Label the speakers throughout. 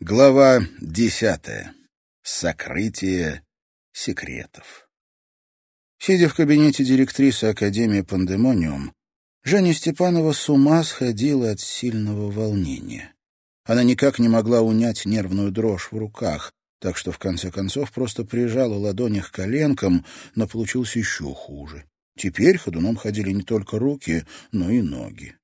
Speaker 1: Глава десятая. Сокрытие секретов. Сидя в кабинете директрисы Академии Пандемониум, Женя Степанова с ума сходила от сильного волнения. Она никак не могла унять нервную дрожь в руках, так что в конце концов просто прижала ладони к коленкам, но получилось еще хуже. Теперь ходуном ходили не только руки, но и ноги.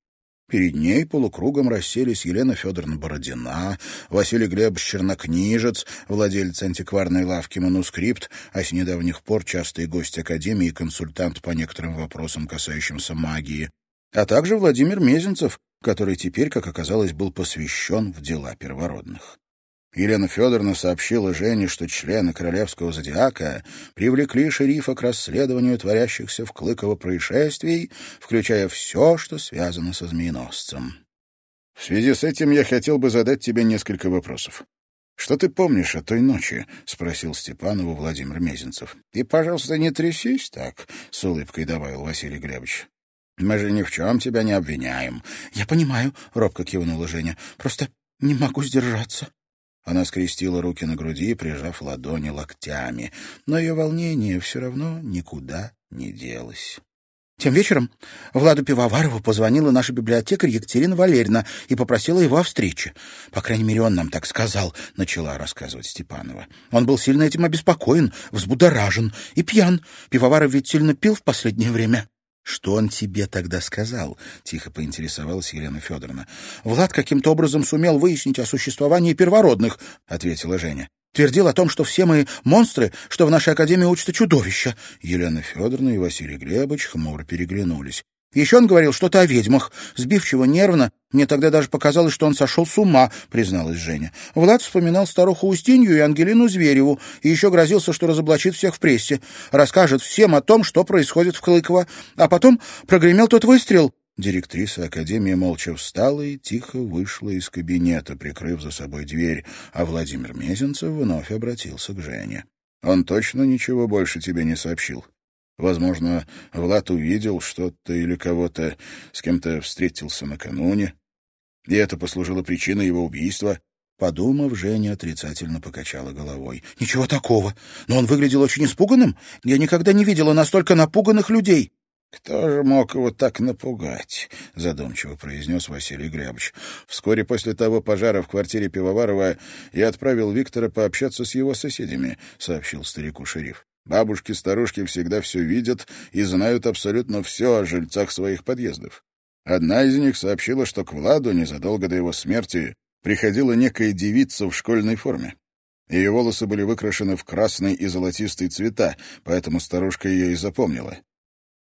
Speaker 1: Перед ней полукругом расселись Елена Федоровна Бородина, Василий Глебович Чернокнижец, владелец антикварной лавки «Манускрипт», а с недавних пор частый гость Академии и консультант по некоторым вопросам, касающимся магии, а также Владимир Мезенцев, который теперь, как оказалось, был посвящен в дела первородных. Елена Федоровна сообщила Жене, что члены королевского зодиака привлекли шерифа к расследованию творящихся в Клыково происшествий, включая все, что связано со змееносцем. «В связи с этим я хотел бы задать тебе несколько вопросов. Что ты помнишь о той ночи?» — спросил Степанову Владимир Мезенцев. «Ты, пожалуйста, не трясись так», — с улыбкой добавил Василий Глебович. «Мы же ни в чем тебя не обвиняем». «Я понимаю», — робко кивнула Женя. «Просто не могу сдержаться». Она скрестила руки на груди, прижав ладони локтями, но ее волнение все равно никуда не делось. Тем вечером Владу Пивоварову позвонила наша библиотекарь Екатерина Валерьевна и попросила его о встрече. По крайней мере, он нам так сказал, — начала рассказывать Степанова. Он был сильно этим обеспокоен, взбудоражен и пьян. Пивоваров ведь сильно пил в последнее время. «Что он тебе тогда сказал?» — тихо поинтересовалась Елена Федоровна. «Влад каким-то образом сумел выяснить о существовании первородных», — ответила Женя. «Твердил о том, что все мы монстры, что в нашей академии учатся чудовища». Елена Федоровна и Василий Глебович хмуро переглянулись. Еще он говорил что-то о ведьмах. Сбивчиво, нервно. Мне тогда даже показалось, что он сошел с ума, призналась Женя. Влад вспоминал старуху Устинью и Ангелину Звереву, и еще грозился, что разоблачит всех в прессе. Расскажет всем о том, что происходит в Клыково. А потом прогремел тот выстрел. Директриса Академии молча встала и тихо вышла из кабинета, прикрыв за собой дверь, а Владимир Мезенцев вновь обратился к Жене. «Он точно ничего больше тебе не сообщил?» Возможно, Влад увидел что-то или кого-то, с кем-то встретился накануне, и это послужило причиной его убийства. Подумав, Женя отрицательно покачала головой. «Ничего такого. Но он выглядел очень испуганным. Я никогда не видела настолько напуганных людей». «Кто же мог его так напугать?» — задумчиво произнес Василий Глебович. «Вскоре после того пожара в квартире Пивоварова я отправил Виктора пообщаться с его соседями», — сообщил старику шериф. Бабушки-старушки всегда все видят и знают абсолютно все о жильцах своих подъездов. Одна из них сообщила, что к Владу незадолго до его смерти приходила некая девица в школьной форме. Ее волосы были выкрашены в красный и золотистый цвета, поэтому старушка ее и запомнила.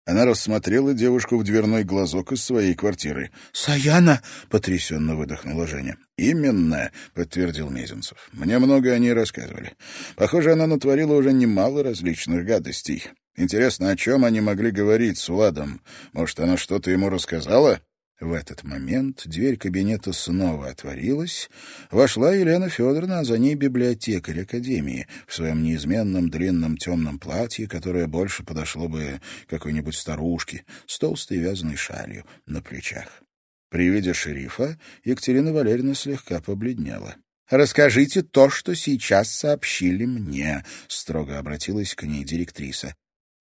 Speaker 1: Она рассмотрела девушку в дверной глазок из своей квартиры. «Саяна!» — потрясенно выдохнула Женя. «Именно!» — подтвердил Мезенцев. «Мне много о ней рассказывали. Похоже, она натворила уже немало различных гадостей. Интересно, о чем они могли говорить с Владом? Может, она что-то ему рассказала?» В этот момент дверь кабинета снова отворилась. Вошла Елена Федоровна, а за ней библиотекарь Академии в своем неизменном длинном темном платье, которое больше подошло бы какой-нибудь старушке, с толстой вязаной шалью на плечах. При виде шерифа Екатерина Валерьевна слегка побледнела. «Расскажите то, что сейчас сообщили мне», — строго обратилась к ней директриса.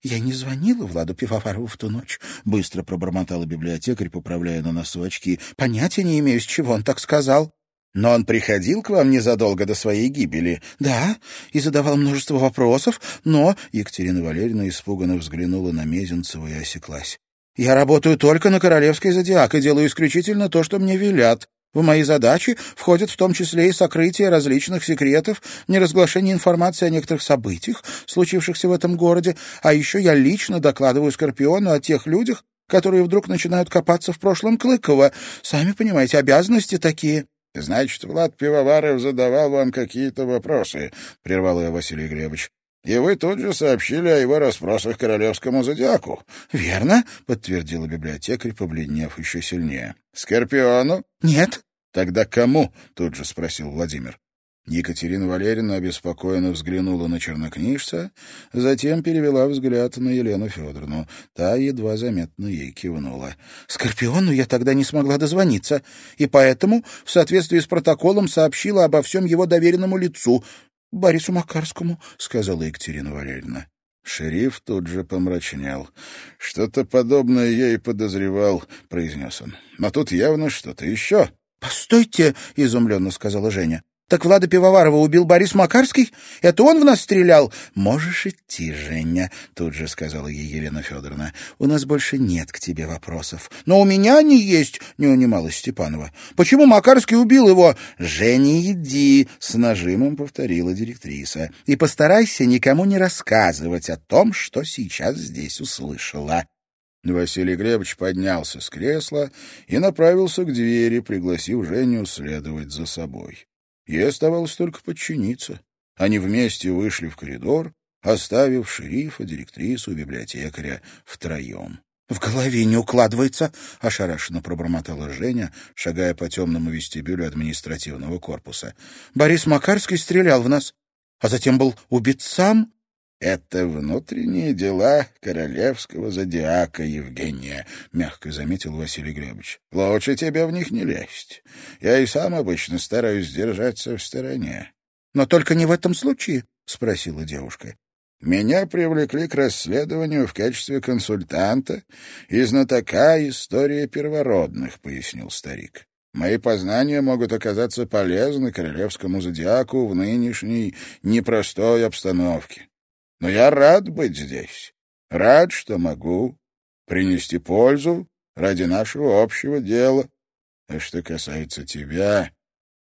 Speaker 1: «Я не звонила Владу Пивоварову в ту ночь», — быстро пробормотала библиотекарь, поправляя на носу очки. «Понятия не имею, с чего он так сказал». «Но он приходил к вам незадолго до своей гибели?» «Да, и задавал множество вопросов, но...» Екатерина Валерьевна испуганно взглянула на Мезенцева и осеклась. «Я работаю только на королевской зодиак и делаю исключительно то, что мне велят. В мои задачи входят в том числе и сокрытие различных секретов, неразглашение информации о некоторых событиях, случившихся в этом городе, а еще я лично докладываю Скорпиону о тех людях, которые вдруг начинают копаться в прошлом Клыкова. Сами понимаете, обязанности такие. — Значит, Влад Пивоваров задавал вам какие-то вопросы, — прервал я Василий Гребович. — И вы тут же сообщили о его расспросах королевскому зодиаку. — Верно, — подтвердила библиотекарь, побледнев еще сильнее. — Скорпиону? — Нет. «Тогда кому?» — тут же спросил Владимир. Екатерина Валерьевна обеспокоенно взглянула на чернокнижца, затем перевела взгляд на Елену Федоровну. Та едва заметно ей кивнула. «Скорпиону я тогда не смогла дозвониться, и поэтому, в соответствии с протоколом, сообщила обо всем его доверенному лицу, Борису Макарскому», — сказала Екатерина Валерьевна. Шериф тут же помрачнел. «Что-то подобное я и подозревал», — произнес он. «Но тут явно что-то еще». «Постойте», — изумленно сказала Женя. «Так Влада Пивоварова убил Борис Макарский? Это он в нас стрелял?» «Можешь идти, Женя», — тут же сказала ей Елена Федоровна. «У нас больше нет к тебе вопросов». «Но у меня они есть», — не унималась Степанова. «Почему Макарский убил его?» «Женя, иди», — с нажимом повторила директриса. «И постарайся никому не рассказывать о том, что сейчас здесь услышала». Василий Глебович поднялся с кресла и направился к двери, пригласив Женю следовать за собой. Ей оставалось только подчиниться. Они вместе вышли в коридор, оставив шерифа, директрису, библиотекаря втроем. — В голове не укладывается, — ошарашенно пробормотала Женя, шагая по темному вестибюлю административного корпуса. — Борис Макарский стрелял в нас, а затем был убит сам. — Это внутренние дела королевского зодиака, Евгения, — мягко заметил Василий Глебович. — Лучше тебе в них не лезть. Я и сам обычно стараюсь держаться в стороне. — Но только не в этом случае, — спросила девушка. — Меня привлекли к расследованию в качестве консультанта и знатока истории первородных, — пояснил старик. Мои познания могут оказаться полезны королевскому зодиаку в нынешней непростой обстановке. Но я рад быть здесь. Рад, что могу принести пользу ради нашего общего дела. А что касается тебя,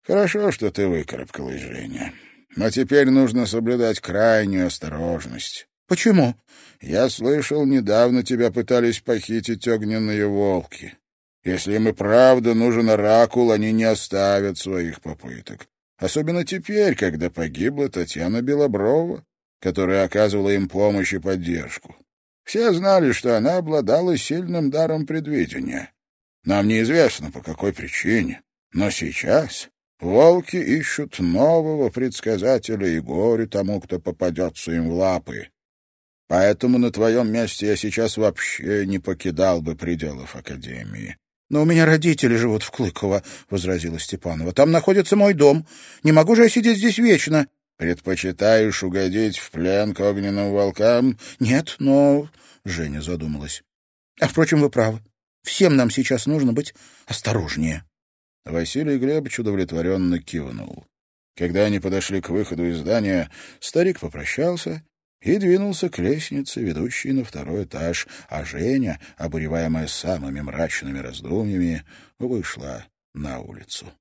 Speaker 1: хорошо, что ты выкарабкалась, Женя. Но теперь нужно соблюдать крайнюю осторожность. Почему? Я слышал, недавно тебя пытались похитить огненные волки. Если им и правда нужен оракул, они не оставят своих попыток. Особенно теперь, когда погибла Татьяна Белоброва которая оказывала им помощь и поддержку. Все знали, что она обладала сильным даром предвидения. Нам неизвестно, по какой причине, но сейчас волки ищут нового предсказателя и горе тому, кто попадется им в лапы. Поэтому на твоем месте я сейчас вообще не покидал бы пределов Академии. — Но у меня родители живут в Клыково, — возразила Степанова. — Там находится мой дом. Не могу же я сидеть здесь вечно. Предпочитаешь угодить в плен к огненным волкам? Нет, но... Женя задумалась. А, впрочем, вы правы. Всем нам сейчас нужно быть осторожнее. Василий Глебович удовлетворенно кивнул. Когда они подошли к выходу из здания, старик попрощался и двинулся к лестнице, ведущей на второй этаж, а Женя, обуреваемая самыми мрачными раздумьями, вышла на улицу.